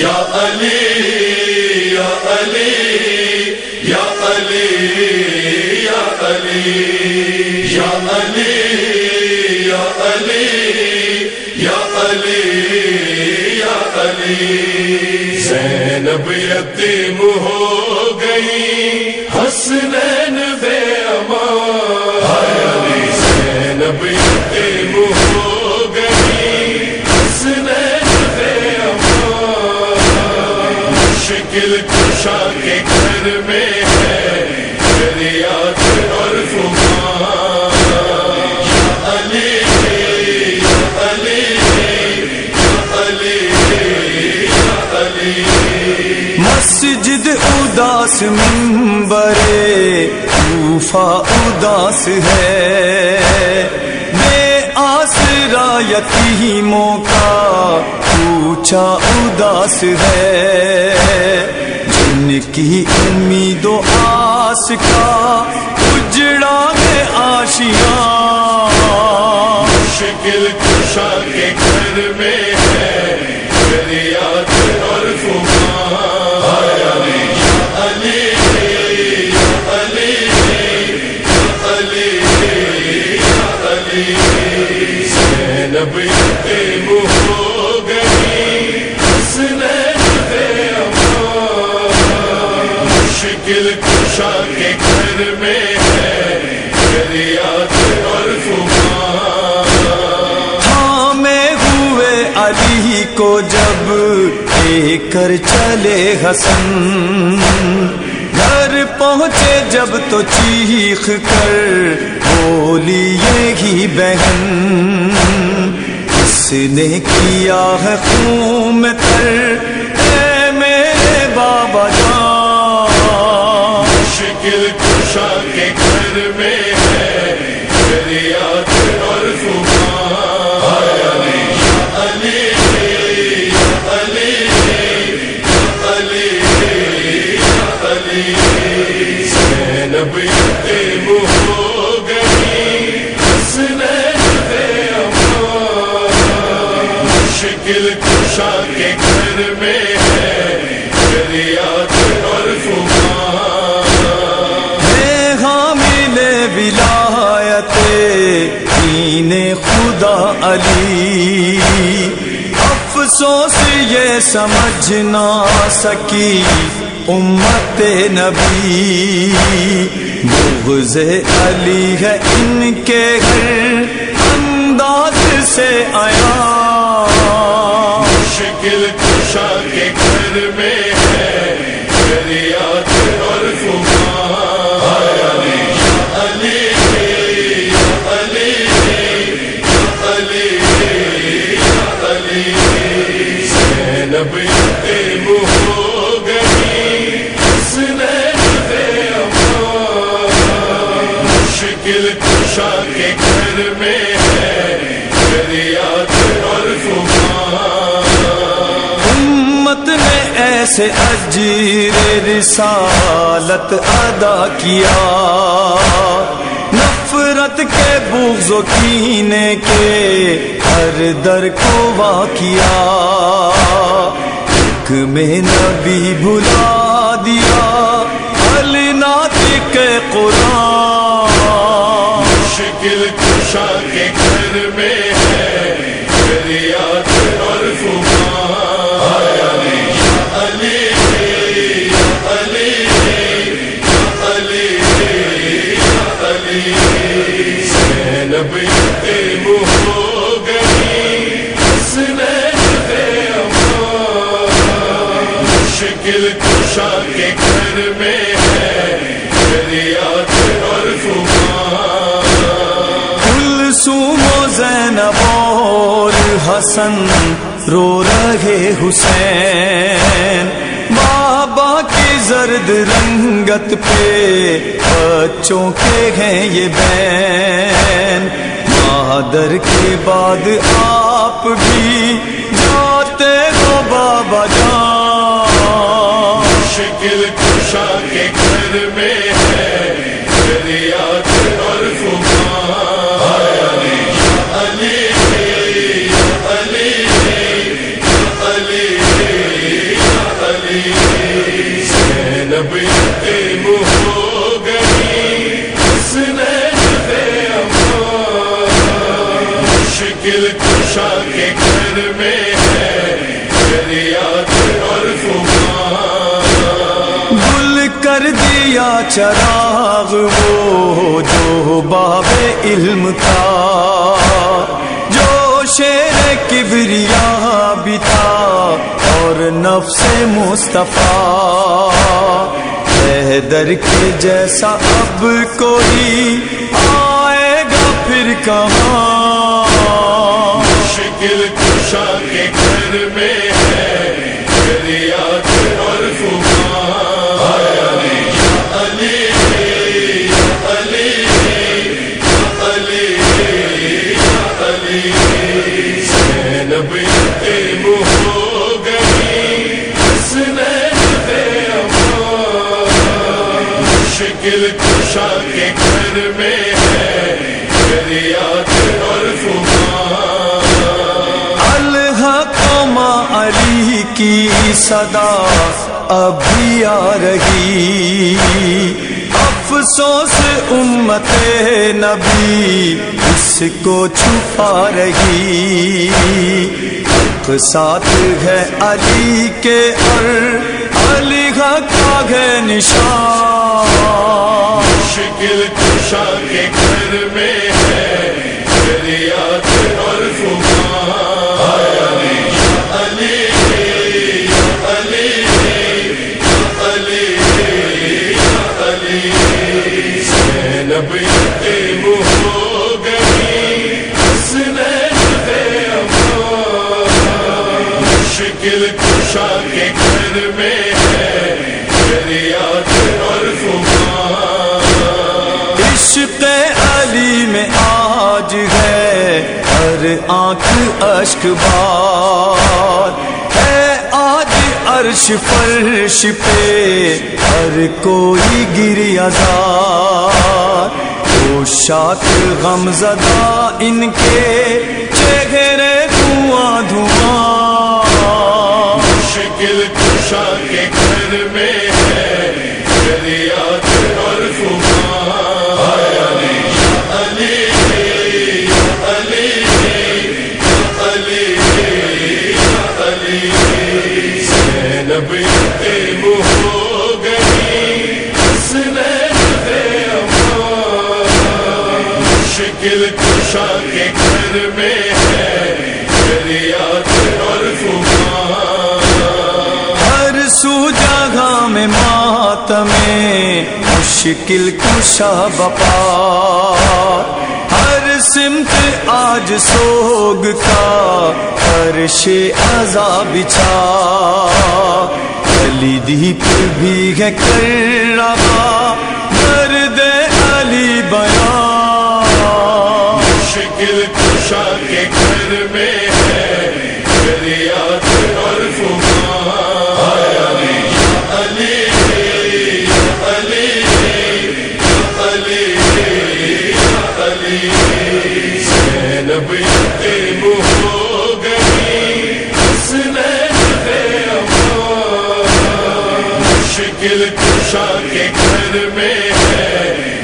یا علی یا علی یا علی یا علی یا علی یا علی یا علی یا علی۔ زینب یتیم ہو گئی حسنین مشکل کے گھر میں ہے اور علی علی علی علی۔ مسجد اداس ممبر کوفہ اداس ہے۔ بے آسرا یتیموں کا پوچھا اداس ہے۔ جن کی امید و آس کا اجڑا میں آشیاں۔ مشکل کشا کے گھر میں ہے اور علی علی علی کو جب لے کر چلے حسن، گھر پہنچے جب تو چیخ کر بولی یہی بہن، اس نے کیا ہے خون میں تر؟ اے میرے بابا جان۔ مشکل کشا کے افسوس یہ سمجھ نہ سکی امت نبی۔ بغض علی ہے ان کے گھر انداز سے آیا۔ مشکل کشا کے گھر میں ہے مشکل کشا کے گھر میں ہے، فریاد اور امت نے ایسے اجیر رسالت ادا کیا۔ نفرت کے بغض و کینے کے ہر در کو واقعہ ایک میں نبی بھلا دیا۔ کے گھر میں حسن رو رہے حسین بابا کی زرد رنگت پہ بچوں کے ہیں یہ بین مادر کے بعد آپ بھی جاتے ہو بابا جان مشکل کشا کے گھر میں ہے۔ کے گھر میں گل کر دیا چراغ وہ جو باب علم تھا، جو شیر کبریا بھی تھا اور نفس مصطفیٰ۔ در کے جیسا اب کوئی آئے گا پھر کہاں؟ شکل کشا کے گھر میں کے گھر میں ہے اور الحق علی کی صدا ابھی آ رہی۔ افسوس امت نبی اس کو چھپا رہی۔ ساتھ ہے علی کے اور علی حق کا ہے نشان۔ شکل کشا کے گھر میں ہے میری اشک بار ہے آج عرش فرش پہ، ہر کوئی گر ازار وہ شاک غم زدہ ان کے چہرے دھواں دھواں۔ مشکل کشا کے گھر میں مشکل کشا کے گھر میں ہے ہر سو جگہ میں مات میں مشکل کشا بپا۔ ہر سمت آج سوگ کا ہر شے عذاب چھا۔ علی بھی ہے کر رہا مشکل کشا کے گھر میں ہے۔